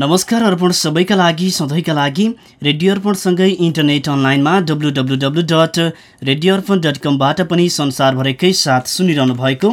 नमस्कार अर्पण सबैका लागि सधैँका लागि रेडियो अर्पणसँगै इन्टरनेट अनलाइनमा W W W dot radio Arpan dot कमबाट पनि संसारभरिकै साथ सुनिरहनु भएको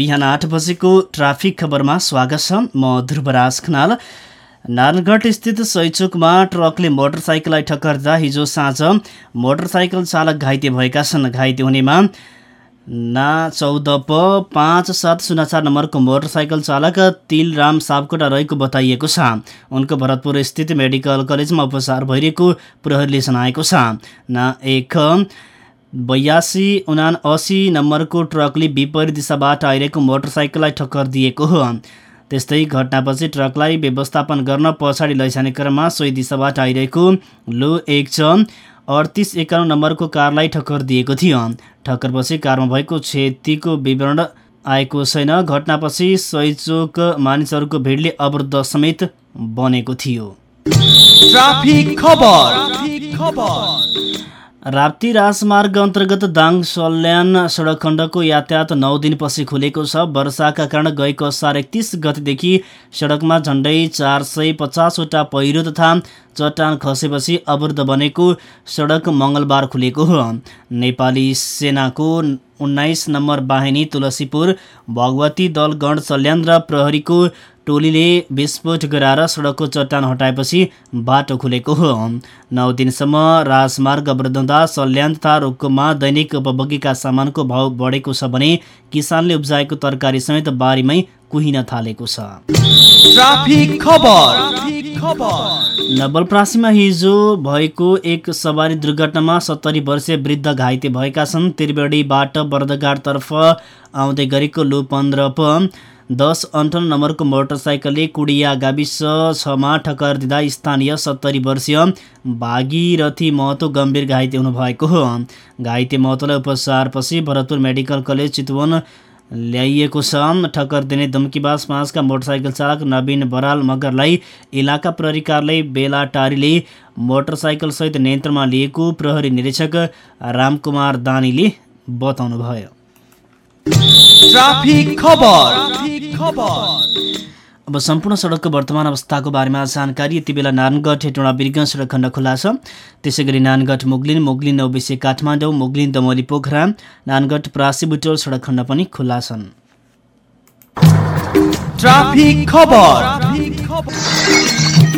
बिहान आठ बजेको ट्राफिक खबरमा स्वागत छ म ध्रुवराज खनाल। नारायणगढ स्थित सैचोकमा ट्रकले मोटरसाइकललाई ठक्कर दिँदा हिजो साँझ मोटरसाइकल चालक घाइते भएका छन्। घाइते हुनेमा ना चौध प पाँच सात शून्य चार नम्बरको मोटरसाइकल चालक तिलराम सापकोटा रहेको बताइएको छ। उनको भरतपुर स्थित मेडिकल कलेजमा उपचार भइरहेको प्रहरीले जनाएको छ। ना एक बयासी उना असी नम्बरको ट्रकले विपरीत दिशाबाट आइरहेको मोटरसाइकललाई ठक्कर दिएको हो। त्यस्तै घटनापछि ट्रकलाई व्यवस्थापन गर्न पछाडि लैजाने क्रममा सोही दिशाबाट आइरहेको लो एक छ अडतिस एकाउन्न नम्बरको कारलाई ठक्कर दिएको थियो। ठक्करपछि कारमा भएको क्षतिको विवरण आएको छैन। घटनापछि सैचोक मानिसहरूको भिडले अवरुद्ध समेत बनेको थियो। राप्ती राजमार्ग अन्तर्गत दाङ सल्यान सडक खण्डको यातायात नौ दिनपछि खुलेको छ। वर्षाका कारण गएको असार एकतिस गतिदेखि सडकमा झन्डै चार सय पचासवटा पहिरो तथा चट्टान खसेपछि अवरुद्ध बनेको सडक मङ्गलबार खुलेको हो। नेपाली सेनाको उन्नाइस नम्बर बाहिनी तुलसीपुर भगवती दलगढ सल्यान र प्रहरीको टोलीले विस्फोट गराएर सडकको चट्टान हटाएपछि बाटो खुलेको हो। नौ दिनसम्म राजमार्ग अवरुद्ध हुँदा सल्यान तथा रोक्कोमा दैनिक उपभोगीका सामानको भाउ बढेको छ भने किसानले उब्जाएको तरकारी समेत बारीमै कुहिन थालेको छ। नवलप्रासीमा हिजो भएको एक सवारी दुर्घटनामा सत्तरी वर्षीय वृद्ध घाइते भएका छन्। त्रिवेणीबाट बर्दघाटतर्फ आउँदै गरेको लो पन्ध्र प दस अन्ठाउन्न नम्बरको मोटरसाइकलले कुडिया गाविस छमा ठक्कर दिँदा स्थानीय सत्तरी वर्षीय भागीरथी महतो गम्भीर घाइते हुनुभएको हो। घाइते महतोलाई उपचारपछि भरतपुर मेडिकल कलेज चितवन ल्याइएको छ। ठक्कर दिने धम्कीबास पाँचका मोटरसाइकल चालक नवीन बराल मगरलाई इलाका प्रहरी कार्यालय बेलाटारीले मोटरसाइकलसहित नियन्त्रणमा लिएको प्रहरी निरीक्षक रामकुमार दानीले बताउनुभयो। अब सम्पूर्ण सडकको वर्तमान अवस्थाको बारेमा जानकारी यति बेला नारायणगढ हेटौँडा बिर्ग सडक खण्ड खुल्ला छ। त्यसै गरी नानगढ मुगलिन मुगलिन नौबिसे काठमाडौँ मुगलिन दमोली पोखरा नानगढ प्रासी बुटोल सडक खण्ड पनि खुल्ला छन्। ट्राफिक